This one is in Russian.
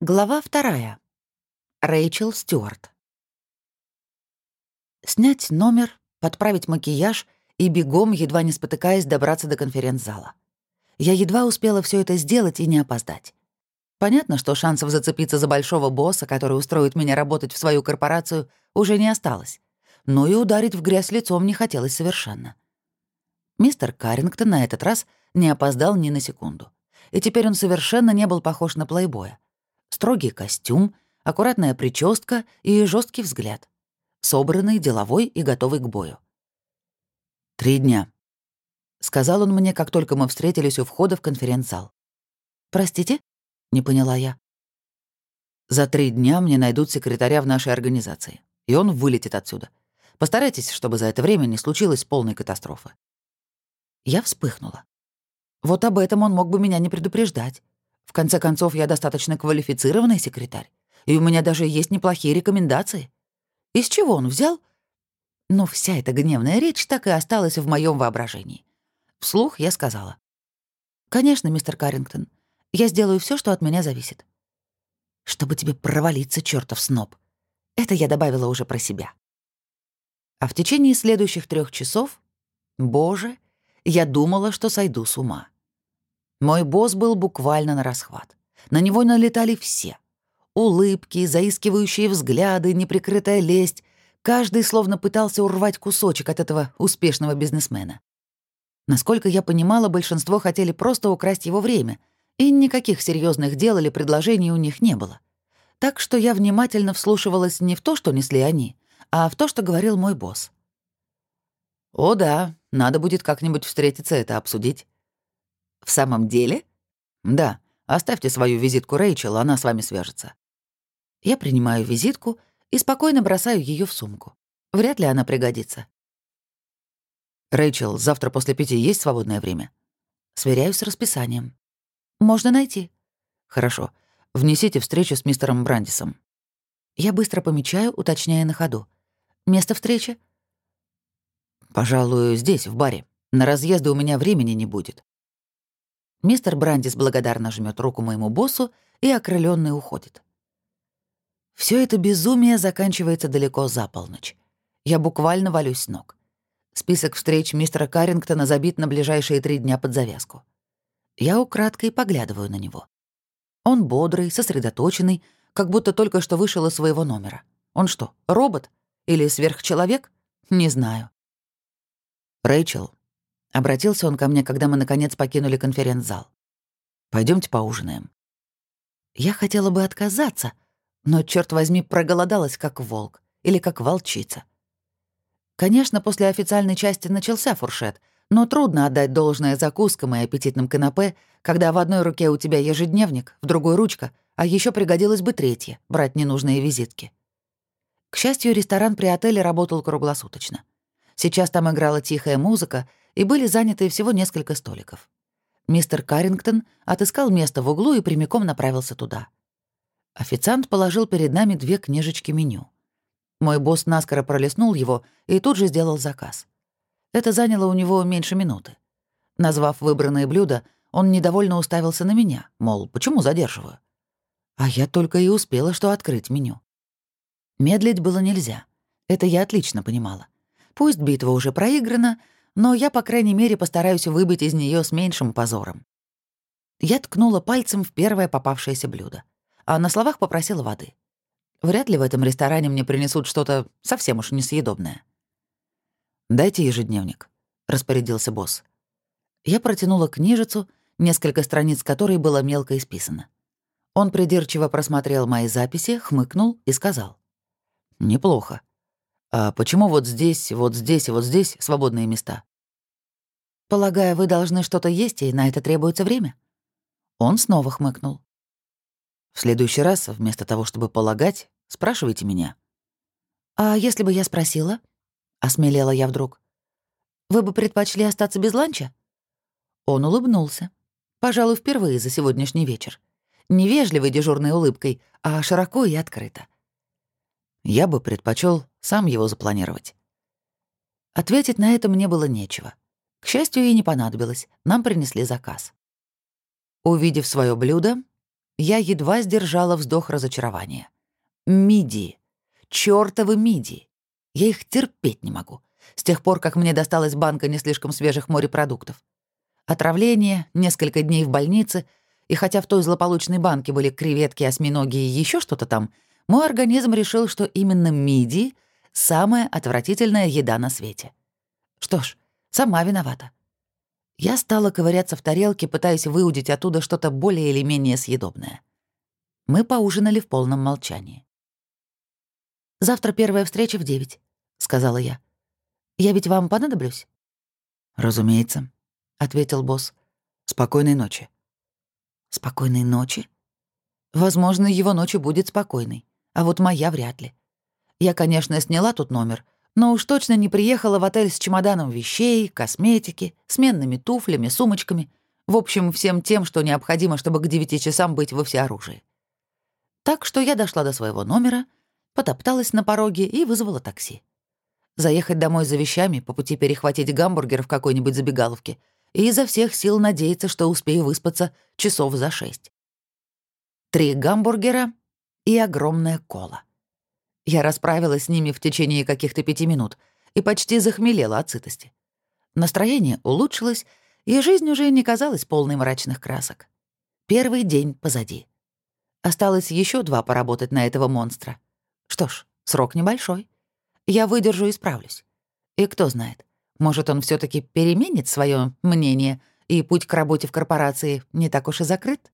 Глава вторая. Рэйчел Стюарт. Снять номер, подправить макияж и бегом, едва не спотыкаясь, добраться до конференц-зала. Я едва успела все это сделать и не опоздать. Понятно, что шансов зацепиться за большого босса, который устроит меня работать в свою корпорацию, уже не осталось. Но и ударить в грязь лицом не хотелось совершенно. Мистер Каррингтон на этот раз не опоздал ни на секунду. И теперь он совершенно не был похож на плейбоя. Строгий костюм, аккуратная прическа и жесткий взгляд. Собранный, деловой и готовый к бою. «Три дня», — сказал он мне, как только мы встретились у входа в конференц-зал. «Простите?» — не поняла я. «За три дня мне найдут секретаря в нашей организации, и он вылетит отсюда. Постарайтесь, чтобы за это время не случилось полной катастрофы». Я вспыхнула. Вот об этом он мог бы меня не предупреждать. В конце концов, я достаточно квалифицированный секретарь, и у меня даже есть неплохие рекомендации. Из чего он взял? Но вся эта гневная речь так и осталась в моем воображении. Вслух я сказала. «Конечно, мистер Каррингтон, я сделаю все, что от меня зависит». «Чтобы тебе провалиться, чертов сноб». Это я добавила уже про себя. А в течение следующих трех часов, боже, я думала, что сойду с ума. Мой босс был буквально на расхват. На него налетали все. Улыбки, заискивающие взгляды, неприкрытая лесть. Каждый словно пытался урвать кусочек от этого успешного бизнесмена. Насколько я понимала, большинство хотели просто украсть его время, и никаких серьезных дел или предложений у них не было. Так что я внимательно вслушивалась не в то, что несли они, а в то, что говорил мой босс. «О да, надо будет как-нибудь встретиться это обсудить». «В самом деле?» «Да. Оставьте свою визитку Рэйчел, она с вами свяжется». Я принимаю визитку и спокойно бросаю ее в сумку. Вряд ли она пригодится. «Рэйчел, завтра после пяти есть свободное время?» Сверяюсь с расписанием. «Можно найти». «Хорошо. Внесите встречу с мистером Брандисом». Я быстро помечаю, уточняя на ходу. «Место встречи?» «Пожалуй, здесь, в баре. На разъезды у меня времени не будет». Мистер Брандис благодарно жмет руку моему боссу и окрыленный уходит. Все это безумие заканчивается далеко за полночь. Я буквально валюсь с ног. Список встреч мистера Каррингтона забит на ближайшие три дня под завязку. Я украдкой поглядываю на него. Он бодрый, сосредоточенный, как будто только что вышел из своего номера. Он что, робот? Или сверхчеловек? Не знаю. «Рэйчел, Обратился он ко мне, когда мы, наконец, покинули конференц-зал. Пойдемте поужинаем». Я хотела бы отказаться, но, черт возьми, проголодалась, как волк или как волчица. Конечно, после официальной части начался фуршет, но трудно отдать должное закускам и аппетитным канапе, когда в одной руке у тебя ежедневник, в другой — ручка, а еще пригодилось бы третье — брать ненужные визитки. К счастью, ресторан при отеле работал круглосуточно. Сейчас там играла тихая музыка, и были заняты всего несколько столиков. Мистер Каррингтон отыскал место в углу и прямиком направился туда. Официант положил перед нами две книжечки меню. Мой босс наскоро пролистнул его и тут же сделал заказ. Это заняло у него меньше минуты. Назвав выбранное блюдо, он недовольно уставился на меня, мол, почему задерживаю? А я только и успела что открыть меню. Медлить было нельзя. Это я отлично понимала. Пусть битва уже проиграна, но я, по крайней мере, постараюсь выбыть из нее с меньшим позором. Я ткнула пальцем в первое попавшееся блюдо, а на словах попросила воды. Вряд ли в этом ресторане мне принесут что-то совсем уж несъедобное. «Дайте ежедневник», — распорядился босс. Я протянула книжицу, несколько страниц которой было мелко исписано. Он придирчиво просмотрел мои записи, хмыкнул и сказал. «Неплохо. А почему вот здесь, вот здесь и вот здесь свободные места? Полагаю, вы должны что-то есть, и на это требуется время?» Он снова хмыкнул. «В следующий раз, вместо того, чтобы полагать, спрашивайте меня». «А если бы я спросила?» — осмелела я вдруг. «Вы бы предпочли остаться без ланча?» Он улыбнулся. Пожалуй, впервые за сегодняшний вечер. Невежливой дежурной улыбкой, а широко и открыто. Я бы предпочел сам его запланировать. Ответить на это мне было нечего. К счастью, и не понадобилось. Нам принесли заказ. Увидев свое блюдо, я едва сдержала вздох разочарования. Мидии. Чёртовы мидии. Я их терпеть не могу. С тех пор, как мне досталась банка не слишком свежих морепродуктов. Отравление, несколько дней в больнице, и хотя в той злополучной банке были креветки, осьминоги и еще что-то там, мой организм решил, что именно мидии — самая отвратительная еда на свете. Что ж, сама виновата. Я стала ковыряться в тарелке, пытаясь выудить оттуда что-то более или менее съедобное. Мы поужинали в полном молчании. «Завтра первая встреча в девять», — сказала я. «Я ведь вам понадоблюсь?» «Разумеется», — ответил босс. «Спокойной ночи». «Спокойной ночи?» Возможно, его ночь будет спокойной, а вот моя вряд ли. Я, конечно, сняла тут номер, но уж точно не приехала в отель с чемоданом вещей, косметики, сменными туфлями, сумочками, в общем, всем тем, что необходимо, чтобы к девяти часам быть во всеоружии. Так что я дошла до своего номера, потопталась на пороге и вызвала такси. Заехать домой за вещами, по пути перехватить гамбургер в какой-нибудь забегаловке и изо всех сил надеяться, что успею выспаться часов за шесть. Три гамбургера и огромная кола. Я расправилась с ними в течение каких-то пяти минут и почти захмелела от сытости. Настроение улучшилось, и жизнь уже не казалась полной мрачных красок. Первый день позади. Осталось еще два поработать на этого монстра. Что ж, срок небольшой. Я выдержу и справлюсь. И кто знает, может, он все таки переменит свое мнение, и путь к работе в корпорации не так уж и закрыт?